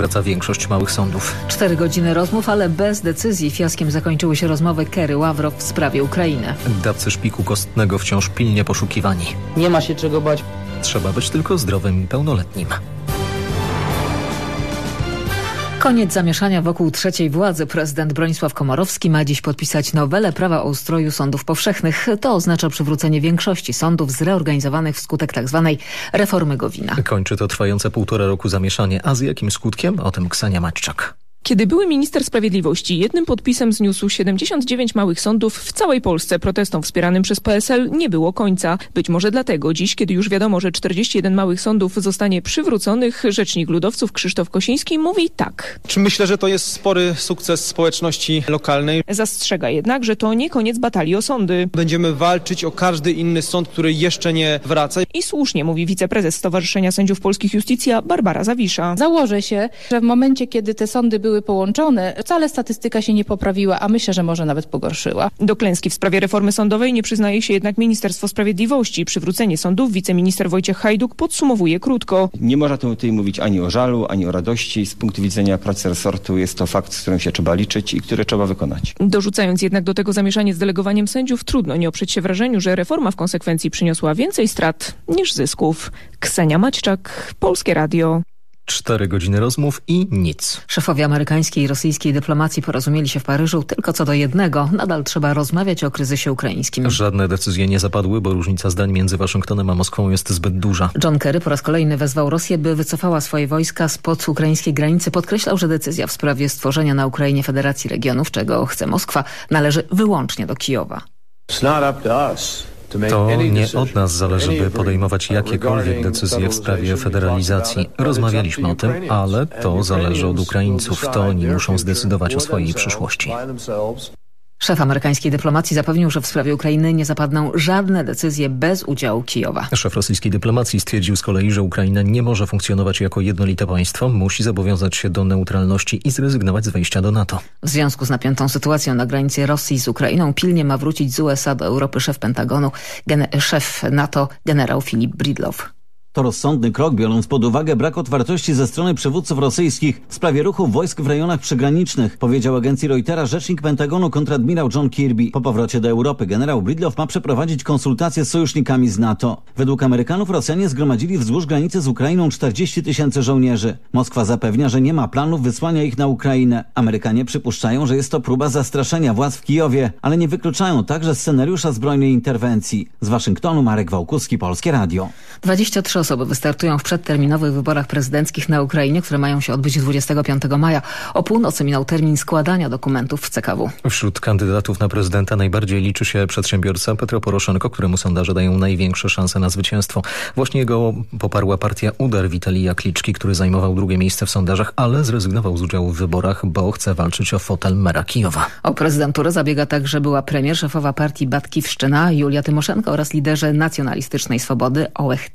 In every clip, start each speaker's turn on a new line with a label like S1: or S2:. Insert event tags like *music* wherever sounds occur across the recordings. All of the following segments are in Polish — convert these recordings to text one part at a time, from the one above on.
S1: Wraca większość małych sądów.
S2: Cztery godziny rozmów, ale bez decyzji. Fiaskiem zakończyły się rozmowy Kery Ławrow w sprawie Ukrainy.
S1: Dawcy szpiku kostnego wciąż pilnie poszukiwani.
S3: Nie ma się czego bać.
S1: Trzeba być tylko zdrowym i pełnoletnim.
S2: Koniec zamieszania wokół trzeciej władzy. Prezydent Bronisław Komorowski ma dziś podpisać nowelę prawa o ustroju sądów powszechnych. To oznacza przywrócenie większości sądów zreorganizowanych wskutek tzw. Tak reformy Gowina.
S1: Kończy to trwające półtora roku zamieszanie. A z jakim skutkiem? O tym Ksenia Maćczak.
S4: Kiedy były minister sprawiedliwości jednym podpisem zniósł 79 małych sądów w całej Polsce protestom wspieranym przez PSL nie było końca. Być może dlatego dziś, kiedy już wiadomo, że 41 małych sądów zostanie przywróconych, rzecznik ludowców Krzysztof Kosiński mówi tak.
S5: Myślę, że to jest spory sukces społeczności lokalnej.
S4: Zastrzega jednak, że to nie koniec batalii o sądy.
S5: Będziemy walczyć o każdy inny sąd, który jeszcze nie wraca.
S4: I słusznie mówi wiceprezes Stowarzyszenia Sędziów Polskich Justicja Barbara Zawisza.
S6: Założę się, że w momencie, kiedy te sądy były połączone, wcale statystyka się nie poprawiła, a myślę, że może nawet pogorszyła.
S4: Do klęski w sprawie reformy sądowej nie przyznaje się jednak Ministerstwo Sprawiedliwości. Przywrócenie sądów wiceminister Wojciech Hajduk podsumowuje krótko.
S7: Nie można tutaj mówić ani o żalu, ani o radości. Z punktu widzenia pracy resortu jest to fakt, z którym się trzeba liczyć i który trzeba wykonać.
S4: Dorzucając jednak do tego zamieszanie z delegowaniem sędziów, trudno nie oprzeć się wrażeniu, że reforma w konsekwencji przyniosła więcej strat niż zysków. Ksenia Maćczak, Polskie Radio.
S1: Cztery godziny rozmów i nic.
S2: Szefowie amerykańskiej i rosyjskiej dyplomacji porozumieli się w Paryżu tylko co do jednego. Nadal trzeba rozmawiać o kryzysie ukraińskim.
S1: Żadne decyzje nie zapadły, bo różnica zdań między Waszyngtonem a Moskwą jest zbyt duża.
S2: John Kerry po raz kolejny wezwał Rosję, by wycofała swoje wojska spod ukraińskiej granicy. Podkreślał, że decyzja w sprawie stworzenia na Ukrainie Federacji Regionów, czego chce Moskwa, należy wyłącznie do Kijowa.
S1: It's not up to us. To nie od nas zależy, by podejmować jakiekolwiek decyzje w sprawie federalizacji. Rozmawialiśmy o tym, ale to zależy od Ukraińców. To oni muszą zdecydować o swojej przyszłości.
S2: Szef amerykańskiej dyplomacji zapewnił, że w sprawie Ukrainy nie zapadną żadne decyzje bez udziału Kijowa.
S1: Szef rosyjskiej dyplomacji stwierdził z kolei, że Ukraina nie może funkcjonować jako jednolite państwo, musi zobowiązać się do neutralności i zrezygnować z wejścia do NATO.
S2: W związku z napiętą sytuacją na granicy Rosji z Ukrainą pilnie ma wrócić z USA do Europy szef Pentagonu, szef NATO generał Filip Bridlow.
S8: To rozsądny krok, biorąc pod uwagę brak otwartości ze strony przywódców rosyjskich w sprawie ruchu wojsk w rejonach przygranicznych, powiedział agencji Reutera rzecznik Pentagonu kontradmirał John Kirby. Po powrocie do Europy generał Bridlow ma przeprowadzić konsultacje z sojusznikami z NATO. Według Amerykanów Rosjanie zgromadzili wzdłuż granicy z Ukrainą 40 tysięcy żołnierzy. Moskwa zapewnia, że nie ma planów wysłania ich na Ukrainę. Amerykanie przypuszczają, że jest to próba zastraszenia władz w Kijowie, ale nie wykluczają także scenariusza zbrojnej interwencji. Z Waszyngtonu Marek Wałkuski, Polskie Radio.
S2: 23 osoby wystartują w przedterminowych wyborach prezydenckich na Ukrainie, które mają się odbyć 25 maja. O północy minął termin składania dokumentów w CKW.
S1: Wśród kandydatów na prezydenta najbardziej liczy się przedsiębiorca Petro Poroszenko, któremu sondaże dają największe szanse na zwycięstwo. Właśnie jego poparła partia Udar Witalija Kliczki, który zajmował drugie miejsce w sondażach, ale zrezygnował z udziału w wyborach, bo chce walczyć o fotel mera Kijowa.
S2: O prezydenturę zabiega także była premier szefowa partii Batkiwszczyna Julia Tymoszenko oraz liderze nacjonalistycznej swobody Ołech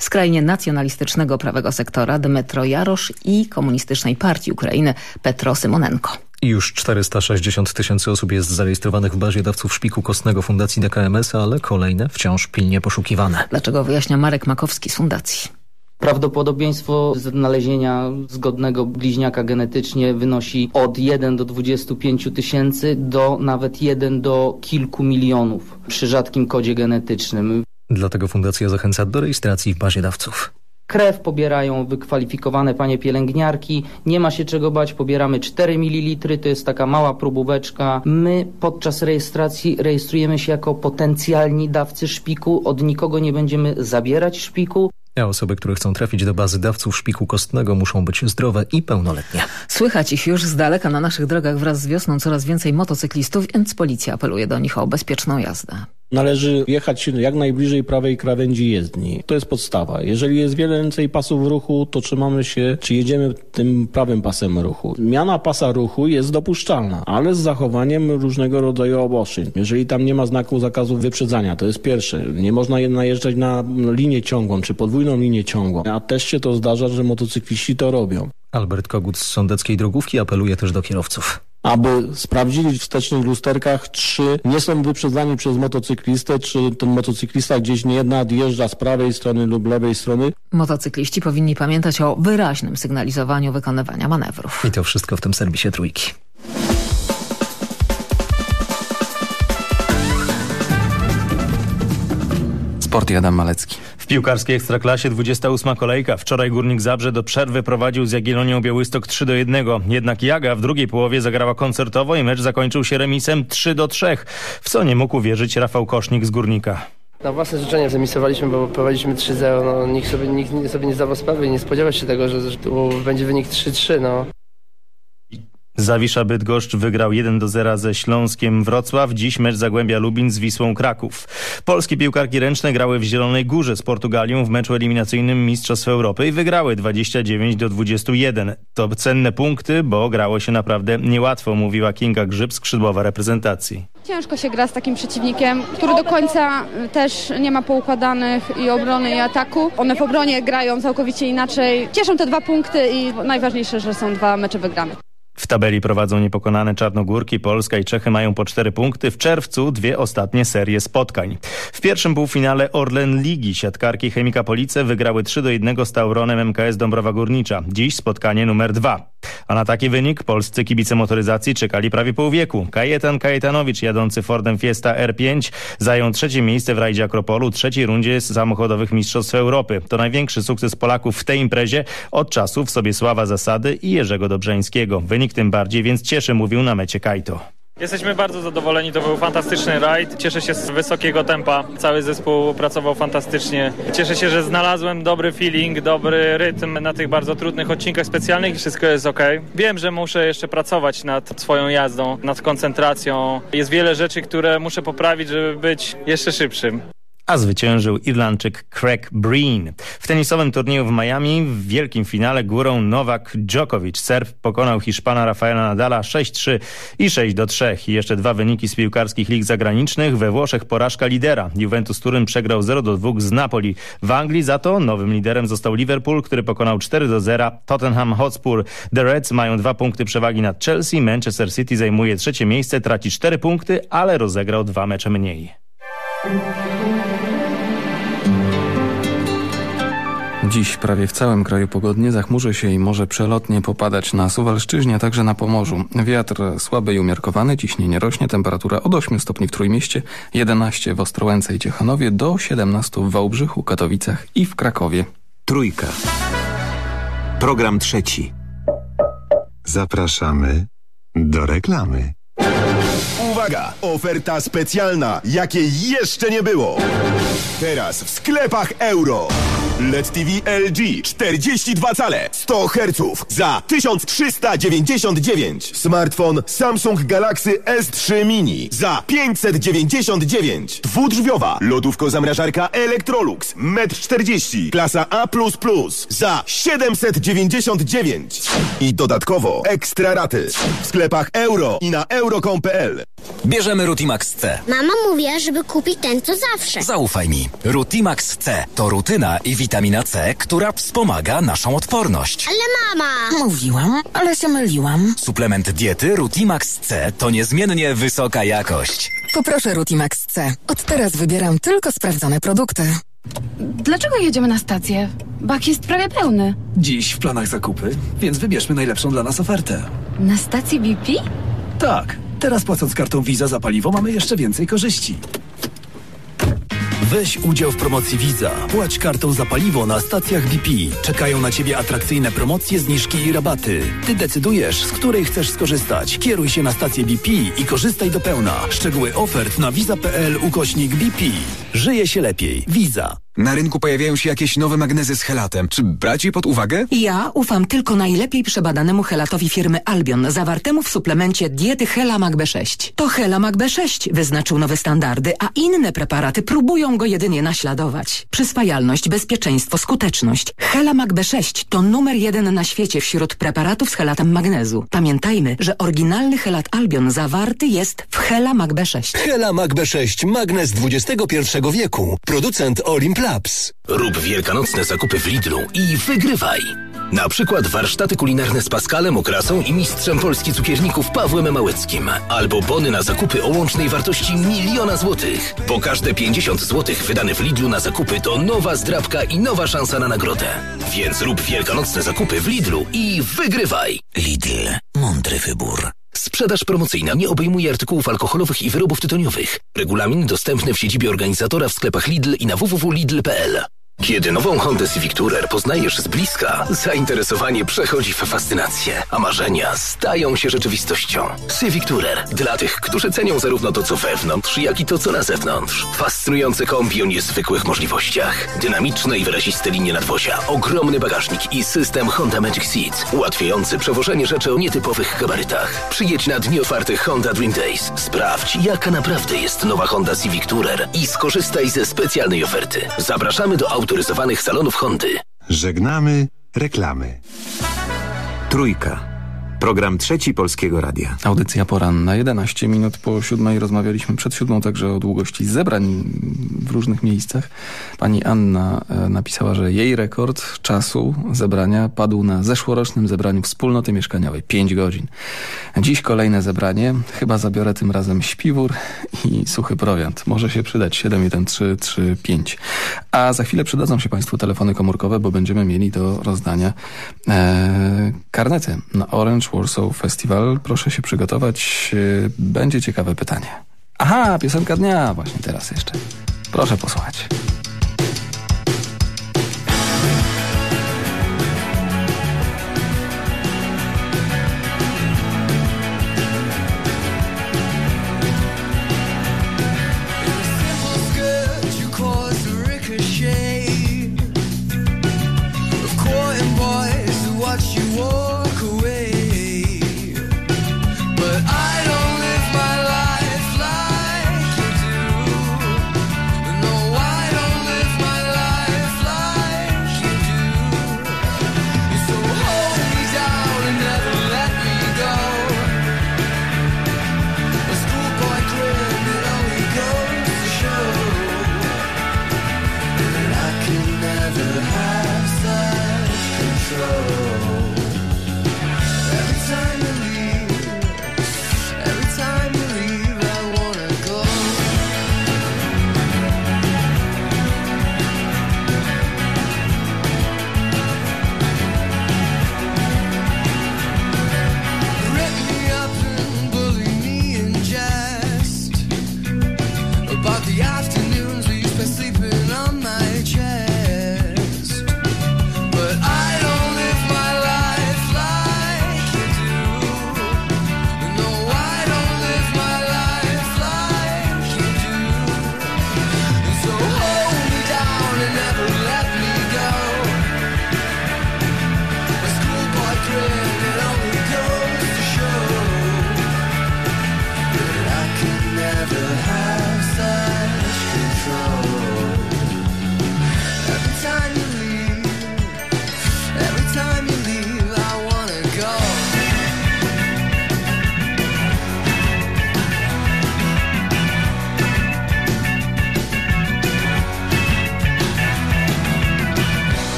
S2: Skrajnie nacjonalistycznego prawego sektora Dmytro Jarosz i komunistycznej partii Ukrainy Petro Symonenko.
S1: Już 460 tysięcy osób jest zarejestrowanych w bazie dawców szpiku kostnego Fundacji DKMS, ale kolejne wciąż pilnie poszukiwane.
S2: Dlaczego wyjaśnia Marek Makowski z Fundacji.
S3: Prawdopodobieństwo znalezienia zgodnego bliźniaka genetycznie wynosi od 1 do 25 tysięcy do nawet 1 do kilku milionów przy rzadkim kodzie genetycznym.
S1: Dlatego fundacja zachęca do rejestracji w bazie dawców.
S3: Krew pobierają wykwalifikowane panie pielęgniarki. Nie ma się czego bać, pobieramy 4 ml, to jest taka mała próbóweczka. My podczas rejestracji rejestrujemy się jako potencjalni dawcy szpiku. Od nikogo nie będziemy zabierać szpiku.
S1: A osoby, które chcą trafić do bazy dawców szpiku kostnego muszą być zdrowe i pełnoletnie.
S2: Słychać ich już z daleka na naszych drogach wraz z wiosną coraz więcej motocyklistów, więc policja apeluje do nich o bezpieczną jazdę.
S9: Należy jechać jak najbliżej prawej krawędzi jezdni. To jest podstawa. Jeżeli jest więcej pasów ruchu, to trzymamy się, czy jedziemy tym prawym pasem ruchu. Zmiana pasa ruchu jest dopuszczalna, ale z zachowaniem różnego rodzaju obostrzeń. Jeżeli tam nie ma znaku zakazu wyprzedzania, to jest pierwsze. Nie można najeżdżać na linię ciągłą, czy podwójną linię ciągłą. A też się to zdarza, że motocykliści to robią.
S1: Albert Kogut z Sądeckiej Drogówki apeluje też do kierowców.
S9: Aby sprawdzili w wstecznych lusterkach, czy nie są wyprzedzani przez motocyklistę, czy ten motocyklista gdzieś nie nadjeżdża z prawej strony lub lewej strony.
S2: Motocykliści powinni pamiętać o wyraźnym sygnalizowaniu wykonywania manewrów.
S1: I to wszystko w tym serwisie Trójki.
S10: Sport Adam Malecki.
S11: Piłkarskiej Ekstraklasie 28 kolejka. Wczoraj Górnik Zabrze do przerwy prowadził z Jagiellonią Białystok 3 do 1. Jednak Jaga w drugiej połowie zagrała koncertowo i mecz zakończył się remisem 3 do 3. W co nie mógł wierzyć Rafał Kosznik z Górnika.
S12: Na własne życzenie zemisowaliśmy, bo prowadziliśmy 3-0. No, nikt, sobie, nikt sobie nie zdawał sprawy i nie spodziewał się tego, że, że tu będzie wynik 3-3. No.
S11: Zawisza Bydgoszcz wygrał 1 do 0 ze Śląskiem Wrocław. Dziś mecz Zagłębia Lubin z Wisłą Kraków. Polskie piłkarki ręczne grały w Zielonej Górze z Portugalią w meczu eliminacyjnym Mistrzostw Europy i wygrały 29 do 21. To cenne punkty, bo grało się naprawdę niełatwo, mówiła Kinga Grzyb, skrzydłowa reprezentacji.
S13: Ciężko się gra z takim przeciwnikiem, który do końca też nie ma poukładanych i obrony i ataku. One w obronie grają całkowicie inaczej. Cieszą te dwa punkty i najważniejsze, że są dwa mecze wygrane.
S11: W tabeli prowadzą niepokonane Czarnogórki, Polska i Czechy mają po cztery punkty. W czerwcu dwie ostatnie serie spotkań. W pierwszym półfinale Orlen Ligi siatkarki Chemika Police wygrały 3 do 1 z Tauronem MKS Dąbrowa Górnicza. Dziś spotkanie numer dwa. A na taki wynik polscy kibice motoryzacji czekali prawie pół wieku. Kajetan Kajetanowicz jadący Fordem Fiesta R5 zajął trzecie miejsce w rajdzie Akropolu, trzeciej rundzie samochodowych Mistrzostw Europy. To największy sukces Polaków w tej imprezie od czasów Sobiesława Zasady i Jerzego Dobrzeńskiego. Wynik tym bardziej więc cieszy, mówił na mecie Kajto.
S14: Jesteśmy bardzo zadowoleni, to był fantastyczny rajd. Cieszę się z wysokiego tempa. Cały zespół pracował fantastycznie. Cieszę się, że znalazłem dobry feeling, dobry rytm na tych bardzo trudnych odcinkach specjalnych i wszystko jest ok. Wiem, że muszę jeszcze pracować nad swoją jazdą, nad koncentracją. Jest wiele rzeczy, które muszę poprawić, żeby być jeszcze szybszym
S11: a zwyciężył Irlandczyk Craig Breen. W tenisowym turnieju w Miami w wielkim finale górą Nowak Djokovic. Serb pokonał Hiszpana Rafaela Nadala 6-3 i 6-3. I jeszcze dwa wyniki z piłkarskich lig zagranicznych. We Włoszech porażka lidera. Juventus Turyn przegrał 0-2 z Napoli. W Anglii za to nowym liderem został Liverpool, który pokonał 4-0 Tottenham Hotspur. The Reds mają dwa punkty przewagi nad Chelsea. Manchester City zajmuje trzecie miejsce, traci cztery punkty, ale rozegrał dwa mecze mniej.
S10: Dziś prawie w całym kraju pogodnie, zachmurzy się i może przelotnie popadać na Suwalszczyźnie, także na Pomorzu. Wiatr słaby i umiarkowany, ciśnienie rośnie, temperatura od 8 stopni w Trójmieście, 11 w Ostrołęce i Ciechanowie, do 17 w Wałbrzychu, Katowicach i w Krakowie.
S15: Trójka. Program trzeci. Zapraszamy do reklamy.
S16: Uwaga! Oferta specjalna, jakiej jeszcze nie było. Teraz w sklepach euro. LED TV LG 42 cale 100 Hz za 1399. Smartfon Samsung Galaxy S3 Mini za 599. Dwudrzwiowa lodówko-zamrażarka Electrolux 1,40 m klasa A++ za 799. I dodatkowo ekstra raty w sklepach euro i na euro.com.pl.
S17: Bierzemy Rutimax C.
S18: Mama mówiła, żeby kupić ten, co zawsze.
S17: Zaufaj mi. Rutimax C to rutyna i witamina C, która wspomaga naszą odporność.
S18: Ale mama!
S19: Mówiłam, ale się myliłam.
S17: Suplement diety Rutimax C to niezmiennie wysoka jakość.
S19: Poproszę Rutimax C. Od teraz wybieram tylko sprawdzone produkty.
S13: Dlaczego jedziemy na stację? Bak jest prawie pełny.
S20: Dziś w planach zakupy, więc wybierzmy najlepszą dla nas ofertę.
S13: Na stacji BP?
S20: Tak. Teraz płacąc kartą Visa za paliwo mamy jeszcze więcej korzyści. Weź udział w promocji Visa. Płać kartą za paliwo na stacjach BP. Czekają na Ciebie atrakcyjne promocje, zniżki i rabaty. Ty decydujesz, z której chcesz skorzystać. Kieruj się na stację BP i korzystaj do pełna. Szczegóły ofert na visa.pl ukośnik BP. Żyje się lepiej. Visa.
S21: Na rynku pojawiają się jakieś nowe magnezy z helatem. Czy brać je pod uwagę?
S19: Ja ufam tylko najlepiej przebadanemu helatowi firmy Albion, zawartemu w suplemencie diety Helamag B6. To Helamag B6 wyznaczył nowe standardy, a inne preparaty próbują go jedynie naśladować. Przyswajalność, bezpieczeństwo, skuteczność. Helamag B6 to numer jeden na świecie wśród preparatów z helatem magnezu. Pamiętajmy, że oryginalny helat Albion zawarty jest w Helamag B6.
S22: Helamag B6, magnez XXI wieku. Producent Olimp Labs.
S23: Rób wielkanocne zakupy w Lidlu i wygrywaj.
S24: Na przykład warsztaty kulinarne z Paskalem Okrasą i mistrzem Polski cukierników Pawłem Małeckim. Albo bony na zakupy o łącznej wartości miliona złotych. Bo każde 50 złotych wydane w Lidlu na zakupy to nowa zdrabka i nowa szansa na nagrodę. Więc rób wielkanocne zakupy w Lidlu i wygrywaj! Lidl. Mądry wybór. Sprzedaż promocyjna nie obejmuje artykułów alkoholowych i wyrobów tytoniowych. Regulamin dostępny w siedzibie organizatora w sklepach Lidl i na www.lidl.pl. Kiedy nową Hondę Civic Tourer poznajesz z bliska, zainteresowanie przechodzi w fascynację, a marzenia stają się rzeczywistością. Civic Tourer dla tych, którzy cenią zarówno to, co wewnątrz, jak i to, co na zewnątrz. Fascynujące kombi o niezwykłych możliwościach. Dynamiczne i wyraziste linie nadwozia, ogromny bagażnik i system Honda Magic Seat, ułatwiający przewożenie rzeczy o nietypowych gabarytach. Przyjedź na dni otwartych Honda Dream Days. Sprawdź, jaka naprawdę jest nowa Honda Civic Tourer i skorzystaj ze specjalnej oferty. Zapraszamy do autoryzowanych salonów Hondy.
S15: Żegnamy reklamy. Trójka. Program trzeci Polskiego Radia.
S25: Audycja poranna. 11 minut po siódmej rozmawialiśmy przed siódmą także o długości zebrań w różnych miejscach. Pani Anna e, napisała, że jej rekord czasu zebrania padł na zeszłorocznym zebraniu wspólnoty mieszkaniowej. 5 godzin. Dziś kolejne zebranie. Chyba zabiorę tym razem śpiwór i suchy prowiant. Może się przydać 71335. A za chwilę przydadzą się Państwu telefony komórkowe, bo będziemy mieli do rozdania e, karnety na Orange Warsaw Festival. Proszę się przygotować. E, będzie ciekawe pytanie. Aha, piosenka dnia właśnie teraz jeszcze. Proszę posłuchać.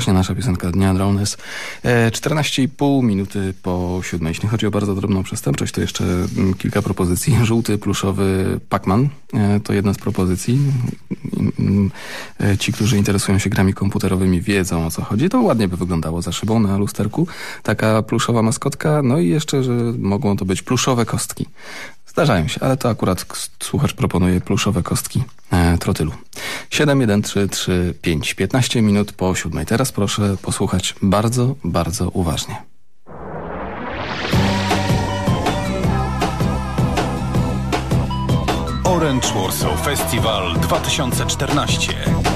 S25: Właśnie nasza piosenka dnia Drones. 14,5 minuty po siódmej. Jeśli chodzi o bardzo drobną przestępczość, to jeszcze mm, kilka propozycji. *laughs* Żółty, pluszowy Pac-Man e, to jedna z propozycji. Mm, e, ci, którzy interesują się grami komputerowymi wiedzą o co chodzi. To ładnie by wyglądało za szybą na lusterku. Taka pluszowa maskotka. No i jeszcze, że mogą to być pluszowe kostki. Zdarzają się, ale to akurat słuchacz proponuje pluszowe kostki e, trotylu. 71335, 15 minut po siódmej. Teraz proszę posłuchać bardzo, bardzo uważnie.
S26: Orange Warsaw Festival 2014.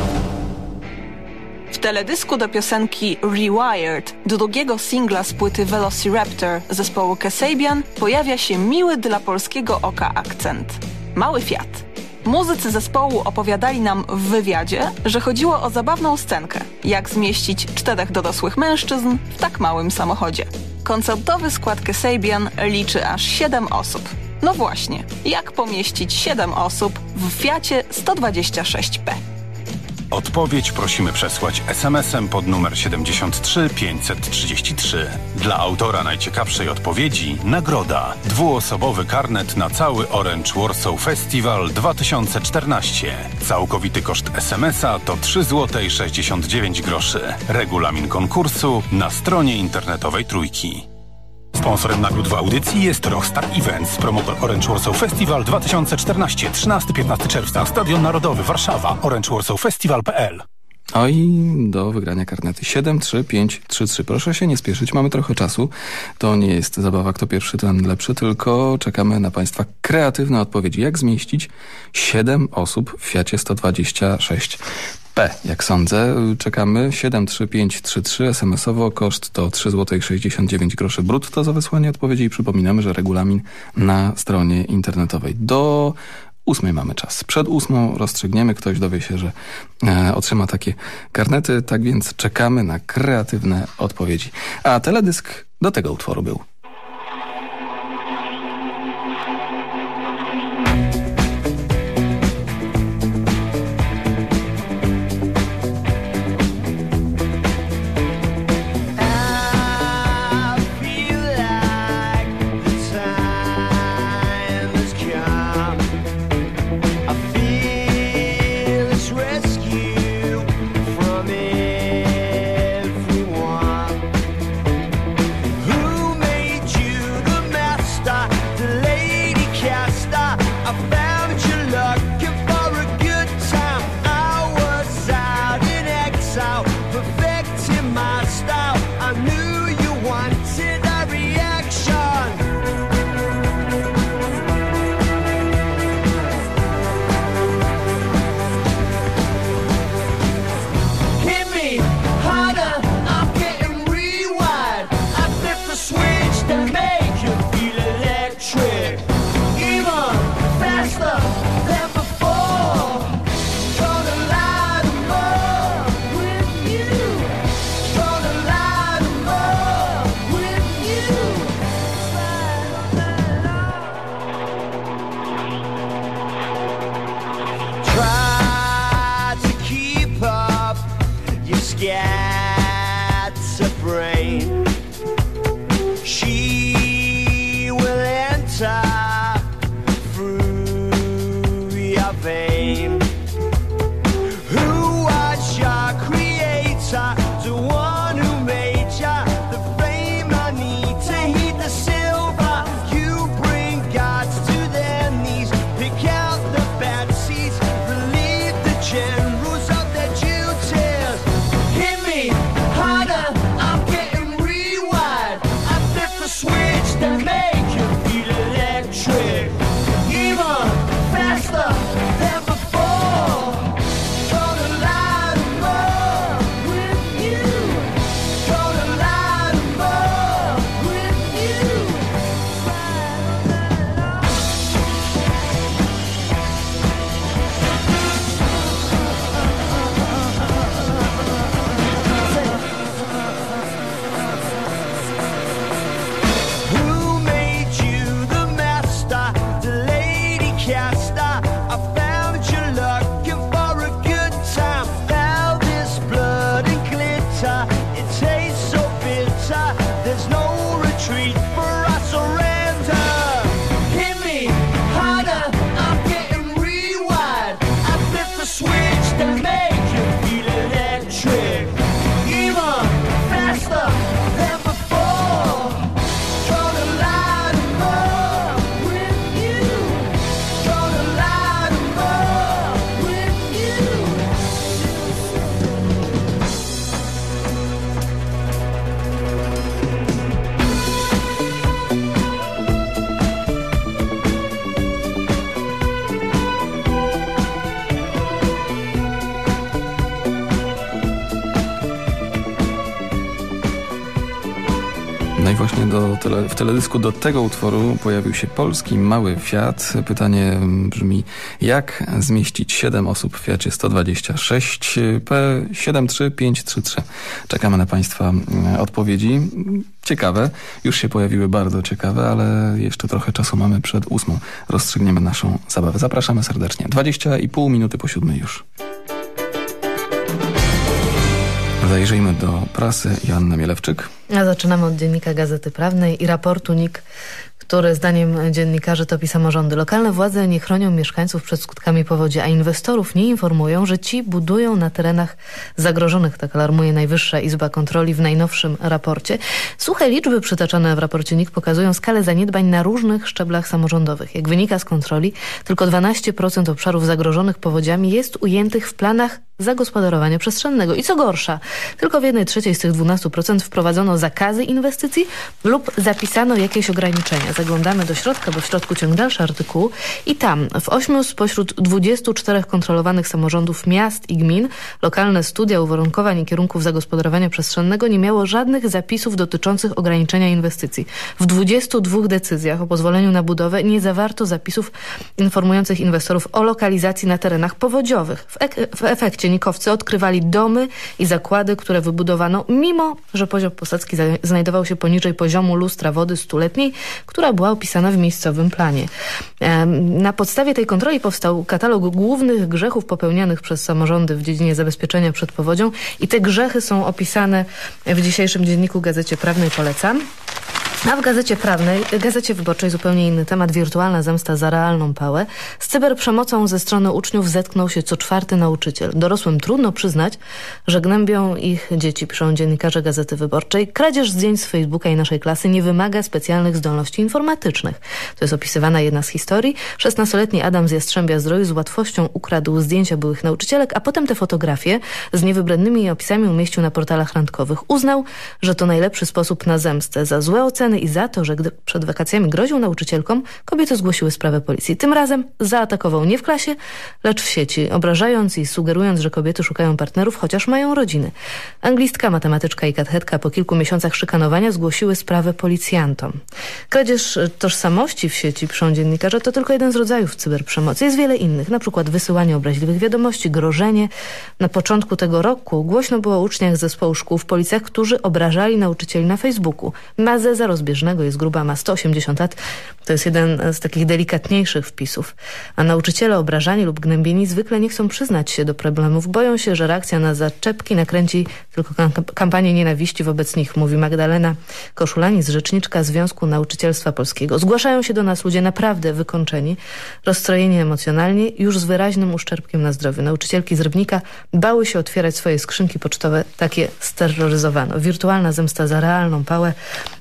S19: Teledysku do piosenki Rewired, drugiego singla z płyty Velociraptor zespołu Kasabian, pojawia się miły dla polskiego oka akcent. Mały Fiat. Muzycy zespołu opowiadali nam w wywiadzie, że chodziło o zabawną scenkę, jak zmieścić czterech dorosłych mężczyzn w tak małym samochodzie. Koncertowy skład Kasabian liczy aż 7 osób. No właśnie, jak pomieścić 7 osób w Fiacie 126P?
S26: Odpowiedź prosimy przesłać SMS-em pod numer 73 533. Dla autora najciekawszej odpowiedzi nagroda. Dwuosobowy karnet na cały Orange Warsaw Festival 2014. Całkowity koszt SMS-a to 3 zł 69 groszy. Regulamin konkursu na stronie internetowej Trójki. Sponsorem nagród w audycji jest Rockstar Events, promotor Orange Warsaw Festival 2014, 13-15 czerwca, Stadion Narodowy, Warszawa, orangewarsawfestival.pl
S10: O i do wygrania karnety 73533. Proszę się nie spieszyć, mamy trochę czasu. To nie jest zabawa kto pierwszy, ten lepszy, tylko czekamy na Państwa kreatywne odpowiedzi. Jak zmieścić 7 osób w Fiacie 126 P, jak sądzę. Czekamy 73533 SMS-owo. Koszt to 3 zł 69 groszy brutto za wysłanie odpowiedzi i przypominamy, że regulamin na stronie internetowej. Do ósmej mamy czas. Przed ósmą rozstrzygniemy, ktoś dowie się, że e, otrzyma takie karnety, tak więc czekamy na kreatywne odpowiedzi. A teledysk do tego utworu był. brain. She tele, w teledysku do tego utworu pojawił się polski mały Fiat. Pytanie brzmi, jak zmieścić 7 osób w Fiacie 126 P73533? Czekamy na Państwa mm, odpowiedzi. Ciekawe, już się pojawiły bardzo ciekawe, ale jeszcze trochę czasu mamy przed ósmą. Rozstrzygniemy naszą zabawę. Zapraszamy serdecznie. 20,5 minuty po siódmej już. Zajrzyjmy do prasy. Joanna Mielewczyk.
S27: A zaczynamy od Dziennika Gazety Prawnej i raportu NIK który zdaniem dziennikarzy topi samorządy. Lokalne władze nie chronią mieszkańców przed skutkami powodzi, a inwestorów nie informują, że ci budują na terenach zagrożonych, tak alarmuje Najwyższa Izba Kontroli w najnowszym raporcie. Suche liczby przytaczane w raporcie NIK pokazują skalę zaniedbań na różnych szczeblach samorządowych. Jak wynika z kontroli, tylko 12% obszarów zagrożonych powodziami jest ujętych w planach zagospodarowania przestrzennego. I co gorsza, tylko w jednej trzeciej z tych 12% wprowadzono zakazy inwestycji lub zapisano jakieś ograniczenia. Zaglądamy do środka, bo w środku ciąg dalszy artykułu i tam w 8 spośród 24 kontrolowanych samorządów miast i gmin lokalne studia uwarunkowań i kierunków zagospodarowania przestrzennego nie miało żadnych zapisów dotyczących ograniczenia inwestycji. W 22 decyzjach o pozwoleniu na budowę nie zawarto zapisów informujących inwestorów o lokalizacji na terenach powodziowych. W, w efekcie Dzienikowcy odkrywali domy i zakłady, które wybudowano, mimo że poziom posadzki znajdował się poniżej poziomu lustra wody stuletniej, która była opisana w miejscowym planie. Na podstawie tej kontroli powstał katalog głównych grzechów popełnianych przez samorządy w dziedzinie zabezpieczenia przed powodzią i te grzechy są opisane w dzisiejszym dzienniku Gazecie Prawnej. Polecam. A w Gazecie Prawnej, Gazecie Wyborczej zupełnie inny temat, wirtualna zemsta za realną pałę. Z cyberprzemocą ze strony uczniów zetknął się co czwarty nauczyciel. Dorosłym trudno przyznać, że gnębią ich dzieci, piszą dziennikarze Gazety Wyborczej. Kradzież zdjęć z Facebooka i naszej klasy nie wymaga specjalnych zdolności informatycznych. To jest opisywana jedna z historii. 16-letni Adam z Jastrzębia Zdroju z łatwością ukradł zdjęcia byłych nauczycielek, a potem te fotografie z niewybrednymi opisami umieścił na portalach randkowych. Uznał, że to najlepszy sposób na zemstę za złe oceny i za to, że gdy przed wakacjami groził nauczycielkom, kobiety zgłosiły sprawę policji. Tym razem zaatakował nie w klasie, lecz w sieci, obrażając i sugerując, że kobiety szukają partnerów, chociaż mają rodziny. Anglistka, matematyczka i katechetka po kilku miesiącach szykanowania zgłosiły sprawę policjantom. Kradzież tożsamości w sieci, piszą dziennikarze, to tylko jeden z rodzajów cyberprzemocy. Jest wiele innych, na przykład wysyłanie obraźliwych wiadomości, grożenie. Na początku tego roku głośno było o uczniach zespołu szkół w policjach, którzy obrażali nauczycieli na Facebooku. Mazę za rozbieżnego jest gruba, ma 180 lat. To jest jeden z takich delikatniejszych wpisów. A nauczyciele obrażani lub gnębieni zwykle nie chcą przyznać się do problemów. Boją się, że reakcja na zaczepki nakręci tylko kampanię nienawiści wobec nich, mówi Magdalena Koszulanis, rzeczniczka Związku Nauczycielstwa Polskiego. Zgłaszają się do nas ludzie naprawdę wykończeni, rozstrojeni emocjonalnie, już z wyraźnym uszczerbkiem na zdrowiu. Nauczycielki z Rybnika bały się otwierać swoje skrzynki pocztowe, takie steroryzowano. Wirtualna zemsta za realną pałę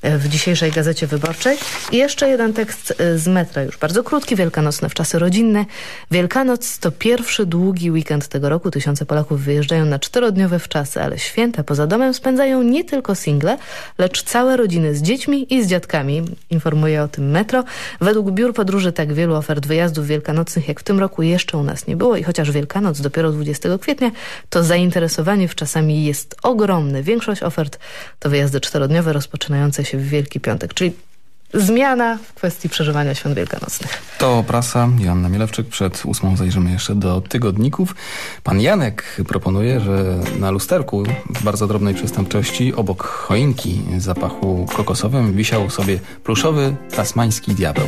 S27: w dzisiejszym dzisiejszej Gazecie Wyborczej. I jeszcze jeden tekst y, z metra, już bardzo krótki, wielkanocne w czasy rodzinne. Wielkanoc to pierwszy długi weekend tego roku. Tysiące Polaków wyjeżdżają na czterodniowe wczasy, ale święta poza domem spędzają nie tylko single, lecz całe rodziny z dziećmi i z dziadkami. Informuje o tym metro. Według biur podróży tak wielu ofert wyjazdów wielkanocnych jak w tym roku jeszcze u nas nie było i chociaż Wielkanoc dopiero 20 kwietnia, to zainteresowanie w czasami jest ogromne. Większość ofert to wyjazdy czterodniowe rozpoczynające się w Wielki Piątek, czyli zmiana w kwestii przeżywania świąt wielkanocnych.
S10: To prasa, Joanna Mielewczyk. Przed ósmą zajrzymy jeszcze do tygodników. Pan Janek proponuje, że na lusterku w bardzo drobnej przestępczości obok choinki zapachu kokosowym wisiał sobie pluszowy tasmański diabeł.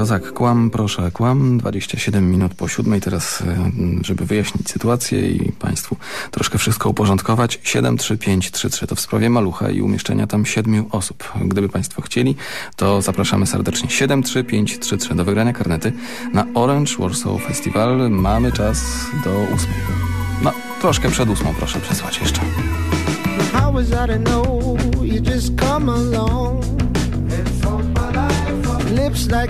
S10: Kozak, kłam, proszę, kłam. 27 minut po siódmej teraz, e, żeby wyjaśnić sytuację i Państwu troszkę wszystko uporządkować. 73533 to w sprawie malucha i umieszczenia tam siedmiu osób. Gdyby Państwo chcieli, to zapraszamy serdecznie. 73533 do wygrania karnety na Orange Warsaw Festival. Mamy czas do ósmej. No, troszkę przed ósmą proszę przesłać jeszcze.
S28: Lips like